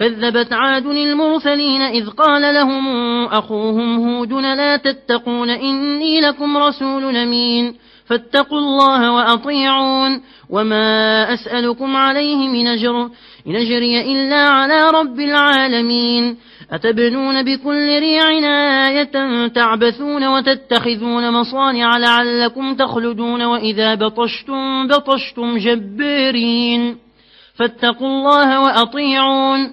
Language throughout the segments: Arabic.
كذبت عاد المرسلين إذ قال لهم أخوهم هود لا تتقون إني لكم رسول أمين فاتقوا الله وأطيعون وما أسألكم عليه من أجر إن أجري إلا على رب العالمين أتبنون بكل ريع آية تعبثون وتتخذون مصانع لعلكم تخلدون وإذا بطشتم بطشتم جبارين فاتقوا الله وأطيعون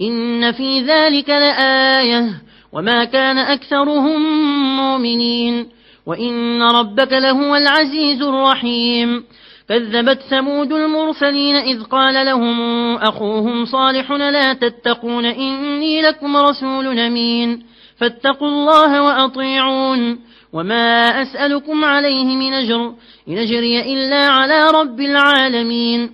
إن في ذلك لآية وما كان أكثرهم مؤمنين وإن ربك لهو العزيز الرحيم كذبت ثمود المرسلين إذ قال لهم أخوهم صالح لا تتقون إني لكم رسول أمين فاتقوا الله وأطيعون وما أسألكم عليه من أجر إن أجري إلا على رب العالمين